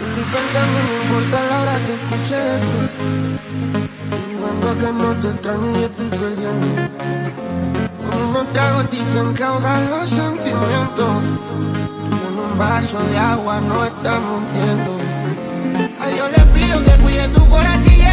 Estoy pensando, no importa la hora que escuche esto. Jugando a que no te extraño y estoy perdiendo. Con unos tragos dicen que ahogan los sentimientos. Y en un vaso de agua no estamos viendo. A Dios le pido que cuide tu corazón